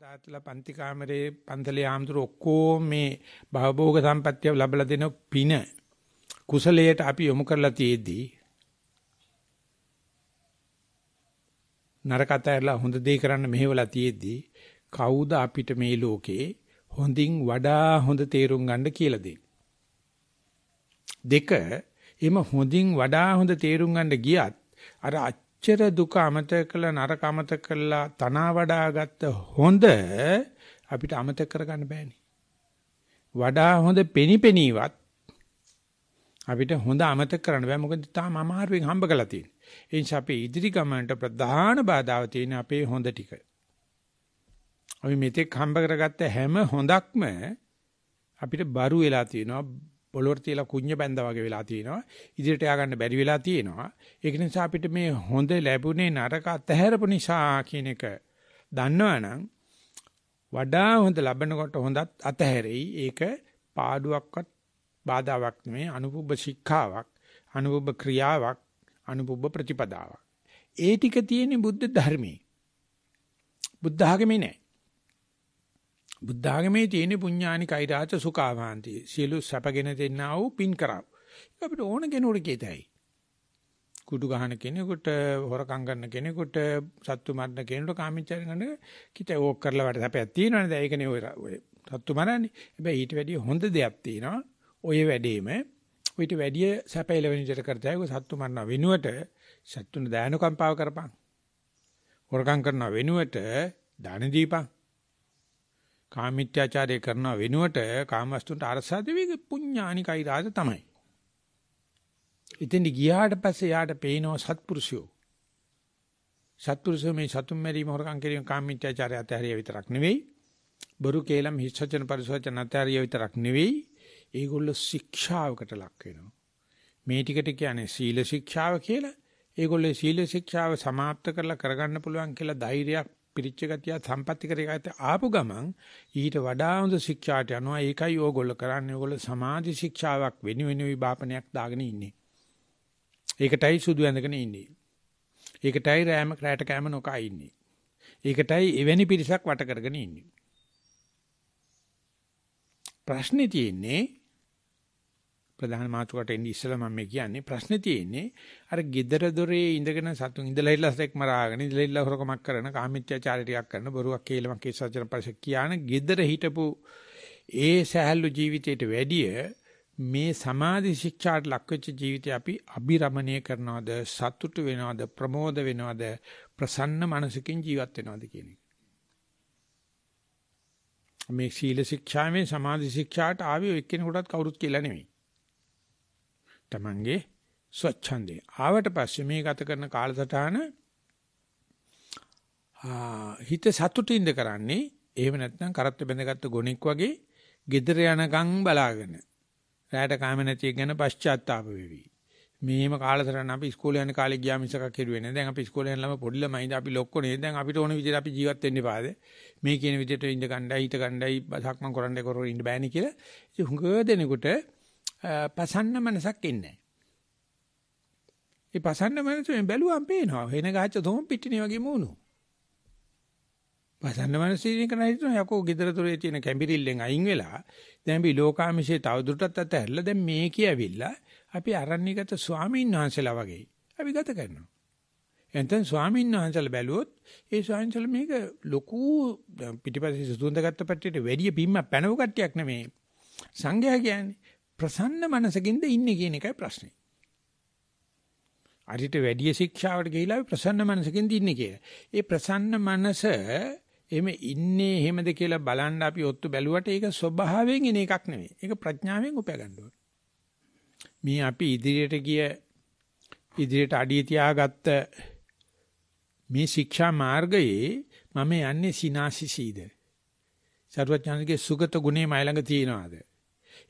තාත්තලා පන්ති කාමරේ පන්තලේ ආම්දුර ඔක්කොම මේ භවභෝග සම්පත්තිය ලැබලා දෙන පින කුසලයට අපි යොමු කරලා තියේදී නරකතරලා හොඳ දේ කරන්න මෙහෙवला තියේදී කවුද අපිට මේ ලෝකේ හොඳින් වඩා හොඳ තේරුම් ගන්න කියලා දෙන්නේ? දෙක එම හොඳින් වඩා හොඳ තේරුම් ගන්න ගියත් අර අච්චර දුක අමතක කළා නරක අමතක කළා තනවා වඩාගත්ත හොඳ අපිට අමතක කරගන්න බෑනේ. වඩා හොඳ පෙනිපෙනීවත් අපිට හොඳ අමතක කරන්න බෑ මොකද තාම අමාරුවෙන් හම්බ කරලා තියෙන්නේ. ඒ නිසා අපේ ඉදිරි ගමනට ප්‍රධාන බාධාව තියෙන අපේ හොඳ ටික. අපි මෙතෙක් හම්බ කරගත්ත හැම හොඳක්ම අපිට බරු වෙලා තියෙනවා පොළොවට තියලා කුඤ්ඤ බැඳා වගේ වෙලා තියෙනවා. ඉදිරියට ය아가න්න බැරි වෙලා තියෙනවා. ඒක නිසා අපිට මේ හොඳ ලැබුණේ නරක අතහැරපු නිසා කියන එක දන්නවනම් වඩා හොඳ ලැබෙනකොට හොඳත් අතහැරෙයි. ඒක පාඩුවක්වත් බාධාවක් නෙමෙයි අනුපුබ්බ ශික්ෂාවක්, අනුපුබ්බ ක්‍රියාවක්, අනුපුබ්බ ප්‍රතිපදාවක්. ඒ ටික තියෙන්නේ බුද්ධ ධර්මයේ. බුද්ධ ආගමේ නෑ. බුද්ධ ආගමේ තියෙන පුඤ්ඤානි කෛරාච සුඛාවාන්ති. සියලු සැපගෙන දෙන්නා වූ පින් කරව. ඒක අපිට ඕන කෙනෙකුට කියතයි. කුඩු ගහන කෙනෙකුට, හොරකම් කරන කෙනෙකුට, සත්තු මරන කෙනෙකුට කාමීච්චර ගන්න කිත ඕක් කරලා වට සැපයක් තියෙනවනේ. දැන් ඒකනේ ඔය සත්තු මරන්නේ. හැබැයි ඊට වැඩිය හොඳ දෙයක් තියෙනවා. ඔය වැඩේම ඊට වැඩිය සැපයල වෙන විදිහට කරතයි ඔය සත්තු මරන වෙනුවට සත්තුන දානකම්පාව කරපන්. හොරකම් කරන වෙනුවට දාන දීපන්. කාමීත්‍යාචාරය කරන වෙනුවට කාමවස්තුන්ට අරසා දෙවි පුඤ්ඤානිකයි රාජ තමයි. ඉතින් ගියාට පස්සේ යාට පේනවා සත්පුරුෂයෝ. සත්පුරුෂෝ මේ සතුම් මෙරීම හොරකම් කිරීම කාමීත්‍යාචාරය අතහැරිය විතරක් නෙවෙයි. බොරු කේලම් හිස්සචන පරිසවචන අතහැරිය විතරක් නෙවෙයි. ඒගොල්ලෝ ශික්ෂාවකට ලක් වෙනවා. මේ ටිකට කියන්නේ සීල ශික්ෂාව කියලා. ඒගොල්ලෝ සීල ශික්ෂාව સમાપ્ત කරලා කරගන්න පුළුවන් කියලා ධෛර්යයක් පිරිච්ච ගතිය සම්පත්‍ති කරගත ආපු ගමන් ඊට වඩා හොඳ ශික්ෂාට යනවා. ඒකයි ඕගොල්ලෝ කරන්නේ. ඕගොල්ලෝ සමාධි ශික්ෂාවක් වෙන වෙන විභාපනයක් දාගෙන ඉන්නේ. ඒකටයි සුදු ඇඳගෙන ඉන්නේ. ඒකටයි රෑම රැට කෑම නොකා ඉන්නේ. ඒකටයි එවැනි පිරිසක් වට කරගෙන ඉන්නේ. ප්‍රශ්නේ තියෙන්නේ ප්‍රධාන මාතෘකට එන්නේ ඉස්සෙල්ලා මම මේ කියන්නේ. ප්‍රශ්නේ තියෙන්නේ අර gedara dore ඉඳගෙන සතුන් ඉඳලා ඉල්ල සෙක් මරාගෙන ඉඳලා ඉල්ල හොරකමක් කරන කාමීත්‍යචාරය ටිකක් කරන බොරුවක් කේලමක් ඒ සත්‍යන පස්සේ කියන gedara හිටපු ඒ සහැල්ලු ජීවිතයට වැඩිය මේ සමාධි ශික්ෂාට ලක්වෙච්ච ජීවිතය අපි අබිරමණය කරනවද සතුටු වෙනවද ප්‍රමෝද වෙනවද ප්‍රසන්න මනසකින් ජීවත් වෙනවද කියන එක. මේ සීල ශික්ෂාවේ සමාධි ශික්ෂාට ආවේ එක්කෙනෙකුටත් කවුරුත් කියලා නෙමෙයි. Tamange ස්වච්ඡන්දේ. ආවට පස්සේ මේ ගත කරන කාලසටහන හිත සතුටින්ද කරන්නේ එහෙම නැත්නම් කරත් බැඳගත්තු ගොණෙක් වගේ gedere යනකම් බලාගෙන රැයට කාම නැති ගැන පශ්චාත්තාප වෙවි. මේම කාලසටහන අපි ඉස්කෝලේ යන කාලේ ගියා මිසක කෙරුවේ නෑ. දැන් අපි ඉස්කෝලේ යන ළම පොඩි ළමයිද අපි ලොක්කෝ නේද? දැන් අපිට ඕන විදිහට අපි ජීවත් වෙන්න එපාද? මේ කියන විදිහට ඉඳ ගණ්ඩායි හිට ගණ්ඩායි සක්මන් කරන්න කරෝ ඉන්න බෑනේ කියලා. ඉතින් හුඟ දෙනෙකුට පසන්න මනසක් ඉන්නේ ඒ පසන්න මනසෙන් බැලුවම් පේනවා. වෙන ගහච්ච තොම් පිටිනේ වගේ මූණු. පසන්න මනසින් කරන හිටන යකෝ gedara tore තියෙන කැඹිරිල්ලෙන් අයින් වෙලා දැන් අපි ලෝකාමිෂේ තවදුරටත් අතහැරලා දැන් මේ කියවිලා අපි අරණ්‍යගත ස්වාමීන් වහන්සේලා වගේ අපි ගත කරනවා. එතෙන් ස්වාමීන් වහන්සේලා බැලුවොත් ඒ ස්වාමීන් වහන්සේලා මේක ලොකු පිටිපස්සේ සුදුඳ ගත්ත පැත්තට වැඩි පිම්ම පැනව කට්ටියක් නෙමේ. සංඝයා කියන්නේ ප්‍රසන්න මනසකින්ද ඉන්නේ කියන එකයි ප්‍රශ්නේ. අරිට වැඩි ශික්ෂාවට ගිහිලා ප්‍රසන්න මනසකින්ද ඉන්නේ කියලා. ඒ ප්‍රසන්න මනස එහෙම ඉන්නේ එහෙමද කියලා බලන්න අපි ඔත්තු බැලුවට ඒක ස්වභාවයෙන් එන එකක් නෙවෙයි. ඒක ප්‍රඥාවෙන් උපය ගන්න මේ අපි ඉදිරියට ගිය ඉදිරියට අඩිය තියාගත්ත මේ ශික්ෂා මාර්ගයේ මම යන්නේ සිනාසිසීද. සරුවචාන්ගේ සුගත ගුණේ මයිලඟ තියනවාද?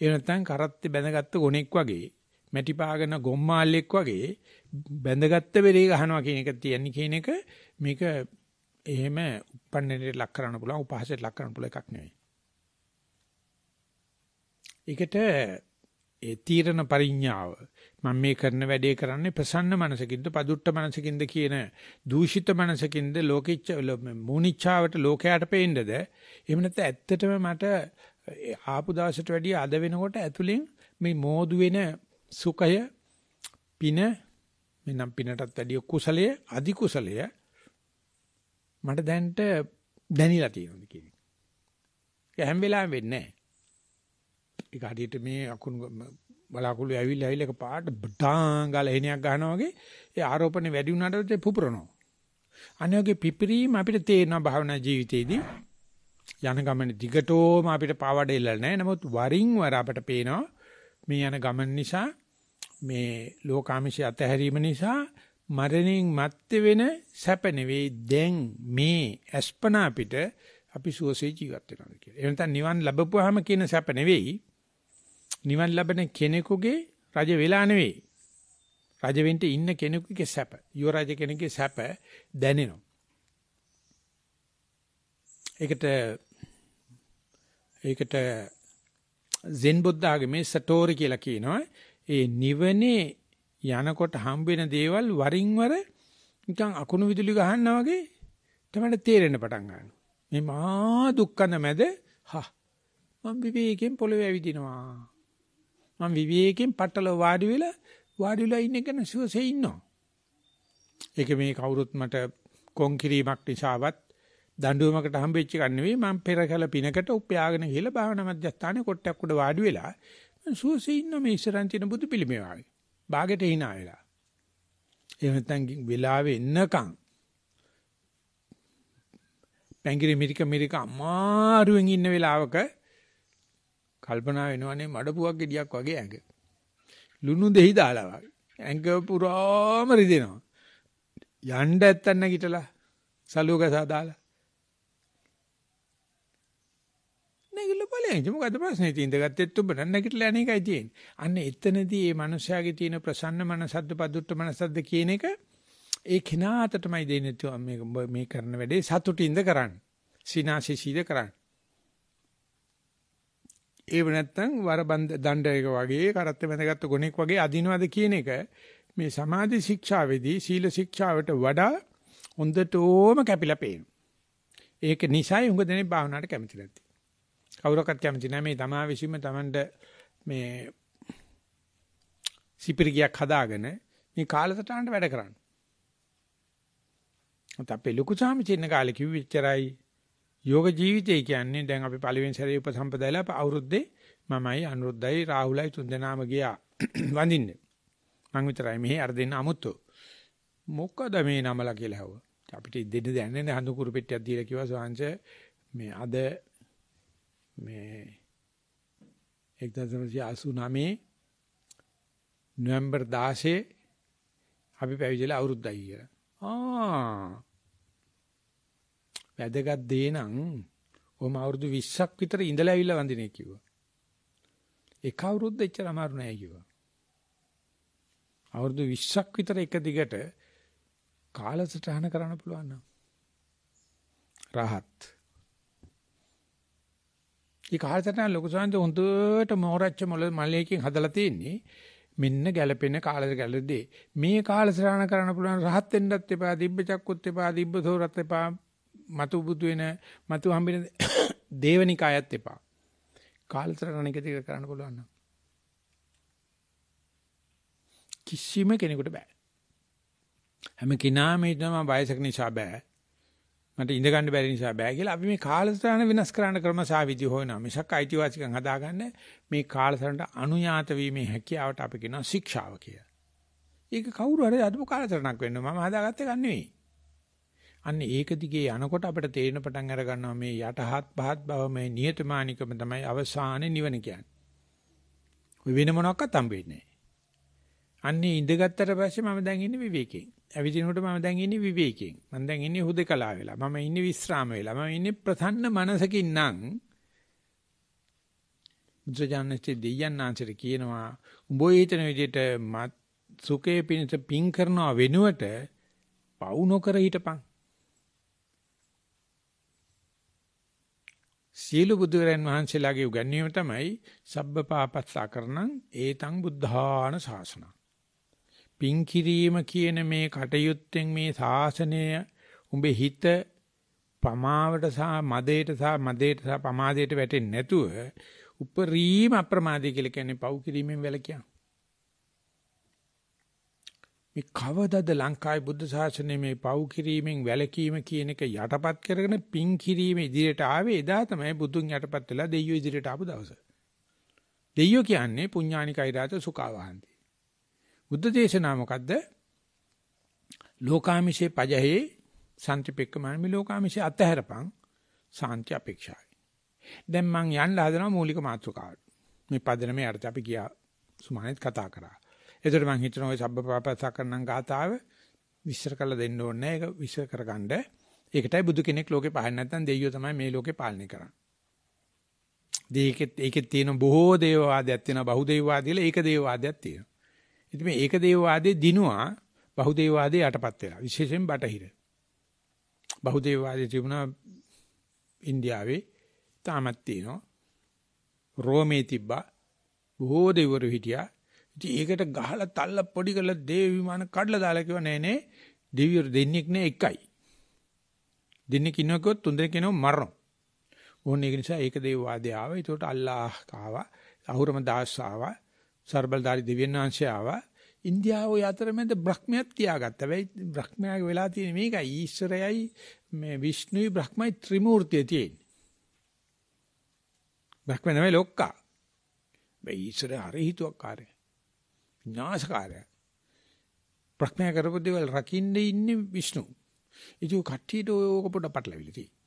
ඒ නැත්නම් කරත්තේ බැඳගත්ත ගොනෙක් වගේ මැටි පාගන ගොම්මාල්ලෙක් වගේ බැඳගත්ත වෙලේ ගහනවා කියන එක තියන්නේ කියන එක මේක එහෙම උපන්නේට ලක් කරන්න පුළුවන් උපහාසයට ලක් කරන්න පුළුවන් එකක් නෙවෙයි. ඒකට ඒ තීරණ පරිඥාව මම මේ කරන වැඩේ කරන්නේ ප්‍රසන්න මනසකින්ද පදුට්ට මනසකින්ද කියන දූෂිත මනසකින්ද ලෝකිච්ච මූනිච්ඡාවට ලෝකයට පේන්නද එහෙම නැත්නම් ඇත්තටම මට ආපු දවසට වැඩිය අද වෙනකොට ඇතුලෙන් මේ මෝදු වෙන සුඛය පින මෙන්නම් පිනටත් වැඩිය කුසලය අධි කුසලය මට දැන්ට දැනিলা තියෙනවා කියන එක. ඒ හැම වෙලාවෙම වෙන්නේ නැහැ. ඒක හරියට මේ අකුණු බලාකුළු ඇවිල්ලා ඇවිල්ලා එක පාට ඩාංගල එහණයක් ගන්නවා වගේ ඒ ආරෝපණය වැඩි වුණාට පස්සේ පුපුරනවා. අනිවාර්යයෙන් පිපිරීම අපිට තේරෙනවා භාවනා ජීවිතේදී යන ගමන දිගටම අපිට පාවඩෙල්ල නැහැ. නමුත් වරින් වර අපට පේනවා මේ යන ගමන නිසා මේ ලෝකාමිෂය අතහැරීම නිසා මරණින් මත්තේ වෙන සැප නෙවෙයි දැන් මේ අස්පනා අපිට අපි සුවසේ ජීවත් වෙනවා කියලා. එහෙම නැත්නම් නිවන් ලැබපුවාම කියන සැප නෙවෙයි නිවන් ලැබෙන කෙනෙකුගේ රජ වෙලා නෙවෙයි. රජ වෙන්න ඉන්න කෙනෙකුගේ සැප. යුව රජ කෙනෙකුගේ සැප දැනෙනවා. ඒකට ඒකට සෙන් බුද්ධාගමේ සටෝරි කියලා කියනවා. ඒ නිවනේ යනකොට හම්බ වෙන දේවල් වරින් වර නිකන් අකුණු විදුලි ගහනවා වගේ තමයි තේරෙන්න පටන් ගන්නවා. මේ මහා දුක්ඛන මැද හා මම විවේකයෙන් පොළවේ ඇවිදිනවා. මම විවේකයෙන් පట్టල වාඩි වෙලා වාඩි වෙලා ඉන්න එක නසුවසේ ඉන්නවා. ඒක මේ කවුරුත් මට කොන් කිරීමක් නිසාවත් දඬුවමකට හම්බෙච්ච එකක් නෙවෙයි මම පෙර කල පිනකට උපයාගෙන ගිහලා භාවනා මධ්‍යස්ථානේ කොටයක් උඩ වාඩි වෙලා සුවසේ ඉන්න මේ ඉස්සරන් තියෙන බුදු පිළිමේ වාගේ. ਬਾගෙට hina වෙලා. එහෙම නැත්නම් වෙලාවේ එන්නකම් පැංගිරි මිරික මිරික අමාරුවෙන් ඉන්න වෙලාවක කල්පනා වෙනවනේ මඩපුවක් ගෙඩියක් වගේ ඇඟ. ලුණු දෙහි දාලා වගේ. ඇඟ පුරාම රිදෙනවා. යන්න ඇත්තන් නැගිටලා සලුවක සාදාලා. නැගිටල බලයන් මොකද ප්‍රශ්නේ තියෙන්නේ ඔබ නැගිටලා අනේකයි තියෙන්නේ. අන්න එතනදී මේ මනුස්සයාගේ තියෙන ප්‍රසන්න මනසද්ද පදුට්ට මනසද්ද කියන එක ඒ කෙනා අතටමයි දෙන්නේ මේ මේ කරන වැඩේ සතුටින්ද කරන්නේ. සිනාසිසීද කරන්නේ. ඒව නැත්තම් වර දණ්ඩ එක වගේ කරත්ත බැඳගත්තු ගුණෙක් වගේ අදිනවද කියන එක මේ සමාධි ශික්ෂාවේදී සීල ශික්ෂාවට වඩා හොඳටම කැපිලා පේනවා. ඒක නිසායි උඟ දෙනේ භාවනාවට කැමති නැති. කවුරක්වත් කැමති නැහැ මේ තමා විශ්ීම Tamanට මේ සිපිරිගයක් හදාගෙන මේ කාලසටහනට වැඩ කරන්න. මත අපේ ලොකු සාමිචින්න කාලේ කිව්වෙච්චරයි යෝග ජීවිතය කියන්නේ දැන් අපි පළවෙනි සැරේ උපසම්පදායලා අවුරුද්දේ මමයි අනුරුද්ධයි රාහුලයි තුන්දෙනාම ගියා වඳින්න. මං විතරයි මෙහි අර දෙන්න අමුතු. මොකද මේ නමලා කියලා හව. අපිට දෙන්න දැනන්නේ හඳුකුරු පෙට්ටියක් දීලා කිව්වා සෝංශ මේ අද මේ 1989 නොවැම්බර් 16 අපි පැවිදිලා අවුරුද්දයි කියලා. ආ වැදගත් දේ නම් ඔහම අවුරුදු 20ක් විතර ඉඳලා ඇවිල්ලා වඳිනේ කිව්වා. එක අවුරුද්ද එච්චර අමාරු නෑ කිව්වා. අවුරුදු 20ක් විතර එක දිගට කාලසටහන කරන්න පුළුවන් නම් රහත්. ඒ කාලසටහන ලොකු සංහඳ හොඳට මෝරච්ච මොළ මලයකින් හදලා තියෙන්නේ. මෙන්න ගැළපෙන කාලෙ ගැළදේ. මේ කාලසටහන කරන්න පුළුවන් රහත් වෙන්නත් එපා, දිබ්බ චක්කුත් එපා, දිබ්බ සෝරත් එපා, මතු බුදු වෙන මතු හම්බෙන දේවනිකායත් එපා. කාලතරණ එක ටික කරන්න පුළුවන් නම් කිසිම කෙනෙකුට බෑ. හැම කෙනාම හිතනවා වයසක නිසා බෑ. මට ඉඳ ගන්න බැරි නිසා බෑ කියලා අපි මේ කාලසටහන වෙනස් කරන්න ක්‍රම සාවිදි හොයනවා. මිසක් අයිතිවාසිකම් හදාගන්න මේ කාලසටහනට අනුයාත වීමේ හැකියාවට අපි කියනවා ශික්ෂාව කියලා. ඒක කවුරු හරි අදපු කාලසටහනක් වෙන්න මම හදාගත්තේ ගන්න නෙවෙයි. අන්න ඒක දිගේ යනකොට අපිට තේරෙන පටන් අර ගන්නවා මේ යටහත් පහත් බව මේ නියතමානිකම තමයි අවසානයේ නිවන කියන්නේ. ඔය වෙන මොනක්වත් හම්බෙන්නේ නැහැ. අන්නේ ඉඳගත්තට පස්සේ මම දැන් ඉන්නේ විවේකයෙන්. ඇවිදිනකොට මම දැන් ඉන්නේ විවේකයෙන්. මම දැන් ඉන්නේ හුදකලා වෙලා. මම ඉන්නේ විස්්‍රාම වෙලා. මම ඉන්නේ ප්‍රසන්න මනසකින් නම් බුද්ධජානකේ දෙයයන්ාන්සර කියනවා උඹ හිතන විදිහට සුඛේ පිණිස පිං කරනවා වෙනුවට පවු නොකර හිටපන්. සීල බුදුරයන් වහන්සේලාගේ උගන්වීම තමයි සබ්බ පාපස්සා කරනං ඒතං බුද්ධාන ශාසනං. පින් කිරීම කියන මේ කටයුත්තෙන් මේ ශාසනය උඹේ හිත පමාවට සහ මදේට සහ මදේට සහ පමාදයට වැටෙන්නේ නැතුව උපරිම අප්‍රමාදී කියලා කියන්නේ පව් කිරීමෙන් වැළකියා. මේ කවදද ලංකාවේ බුද්ධ ශාසනය මේ පව් කිරීමෙන් වැළකීම කියන එක යටපත් කරගෙන පින් කිරීම ඉදිරියට ආවේ එදා තමයි බුදුන් යටපත් වෙලා දෙයියෝ ඉදිරියට ආපු දවස. දෙයියෝ කියන්නේ පුඤ්ඤානිකයිරාත සුඛාවහන්ති. බුද්ධ දේශනා මොකද්ද? ලෝකාමිෂේ පජහේ සම්තිපෙක්කමන මේ ලෝකාමිෂේ අතහැරපන් සාන්ති අපේක්ෂාවයි. දැන් මං යන්න හදනවා මූලික මාතෘකාවට. මේ පදනමේ අර්ථය අපි ගියා සුමානෙත් කතා කරා. ඒතර මං හිතනවා ওই සබ්බපාපසකරණං ගාතාව විස්තර කරලා දෙන්න ඕනේ ඒක විස්තර කරගන්න. ඒකටයි බුදු කෙනෙක් ලෝකේ පහළ නැත්නම් දෙයියෝ තමයි මේ ලෝකේ පාලනය කරන්නේ. ඒකෙත් ඒකෙත් තියෙන බොහෝ දේවවාදයක් තියෙනවා බහුදේවවාදී කියලා ඒක දේවවාදයක් තියෙනවා. ඉතින් මේ ඒක දේවවාදයේ දිනුවා බහුදේවවාදයේ යටපත් වෙලා විශේෂයෙන් බටහිර. බහුදේවවාදයේ තිබුණා ඉන්දියාවේ තාමත් තියෙනවා. රෝමේ තිබ්බා බොහෝ දෙවිවරු හිටියා. ඉතින් ඒකට ගහලා තල්ල පොඩි කරලා දේව විමාන කඩලා දාලා කිව්වා නෑ නේ දෙවිවරු දෙන්නෙක් නෑ එකයි. දෙන්නෙක් ඉන්නවා කිව්වොත් තුන් දෙනෙක් ඉනව මරනවා. ඕන ඒක නිසා ඒක දේව වාදය ආවා. ඒකට අල්ලාහ් ආවා. අහුරම දාස් ආවා. සර්බල්දාරි දෙවියන් වහන්සේ ආවා. ඉන්දියාව ඔය අතරමැද බ්‍රහ්මයක් තියාගත්තා. වෙයි බ්‍රහ්මයාගේ වෙලා තියෙන මේකයි ඊශ්වරයයි මේ විෂ්ණුයි බ්‍රහ්මයි ත්‍රිමූර්තිය තියෙන්නේ. බ්‍රහ්ම නෙවෙයි ලොක්කා. මේ ඊශ්වරය හරි හිතුවක්කාරය. විනාශකාරය. ප්‍රඥා කරපු දේවල් රකින්න ඉන්නේ විෂ්ණු. ඉතින් කට්ටියට ඕක පොඩ පටලවිලි තියෙනවා.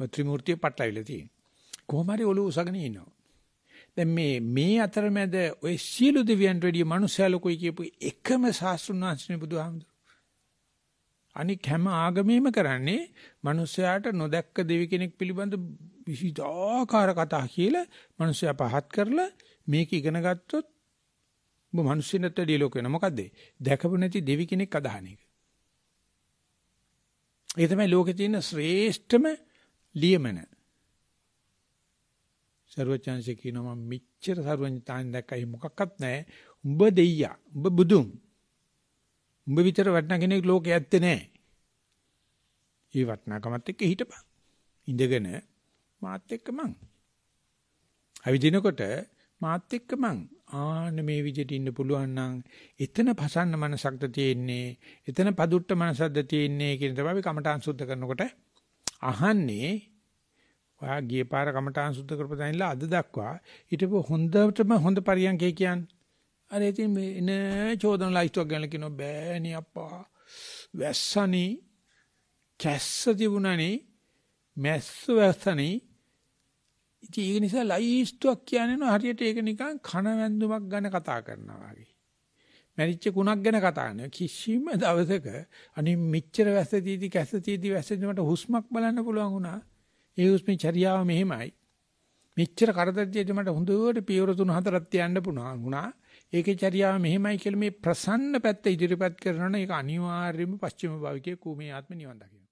ඔය ත්‍රිමූර්තිය පටලවිලි තියෙනවා. කොහොම හරි ඔලුව උසගෙන ඉන්නවා. දැන් මේ මේ අතරමැද ඔය සියලු දෙවියන්ට වැඩිය මනුස්සයා ලොකුයි කියපු එකම ශාස්ත්‍රුන් වහන්සේ බුදුහාමුදුරු. අනික හැම ආගමෙම කරන්නේ මනුස්සයාට නොදැක්ක දෙවි කෙනෙක් පිළිබඳ විවිධාකාර කතා කියලා මනුස්සයා පහත් කරලා මේක ඉගෙන ගත්තොත් ඔබ මිනිස්සුන්ට වැඩිය ලෝක වෙන මොකද්ද? දැකපු නැති දෙවි කෙනෙක් අදහන එක. ඒ තමයි ලෝකේ තියෙන ශ්‍රේෂ්ඨම ලියමන. සරුවචාන්සේ කියනවා මම මෙච්චර සරුවචාන් දැක්කයි මොකක්වත් නැහැ. උඹ දෙයියා. උඹ බුදුන්. උඹ විතර වටන කෙනෙක් ලෝකේ ඇත්තේ නැහැ. ඒ වටනකමත් එක්ක හිටපන්. ඉඳගෙන මාත් එක්ක මං. අවිදිනකොට මාත් එක්ක මං ආන මේ විදිහට ඉන්න පුළුවන් නම් එතන පසන්න මනසක්ද තියෙන්නේ එතන පදුට්ට මනසක්ද තියෙන්නේ කියන තමයි කමඨාන් සුද්ධ කරනකොට අහන්නේ ඔයා ගිය පාර කමඨාන් සුද්ධ කරපදානිලා අද දක්වා ඊටපො හොඳටම හොඳ පරියන්කේ කියන්නේ අර ඉතින් මේ එන චෝදන ලයිස්ට්ුවක් ගැන කියනවා බෑණි අප්පා වැස්සනි කැස්ස තිබුණනි මැස්ස වැස්සනි ඉතින් ඒක නිසා ලයිස්තුවක් කියන්නේ හරියට ඒක නිකන් කන වැන්දුමක් ගැන කතා කරනවා වගේ. මැරිච්ච කුණක් ගැන කතා කරනවා. කිසිම දවසක අනේ මෙච්චර වැස්ස තීදි කැස්ස තීදි වැස්සෙදි මට හුස්මක් බලන්න පුළුවන් වුණා. ඒ හුස්මේ චර්යාව මෙහෙමයි. මෙච්චර කරදරදී මට හොඳට පියවර තුන හතරක් තියන්න පුළුවන් වුණා. ඒකේ චර්යාව මෙහෙමයි කියලා මේ ප්‍රසන්න පැත්ත ඉදිරිපත් කරනවා නම් ඒක අනිවාර්යයෙන්ම පස්චිම භාවිකයේ කූමේ ආත්ම නිවන් දකි.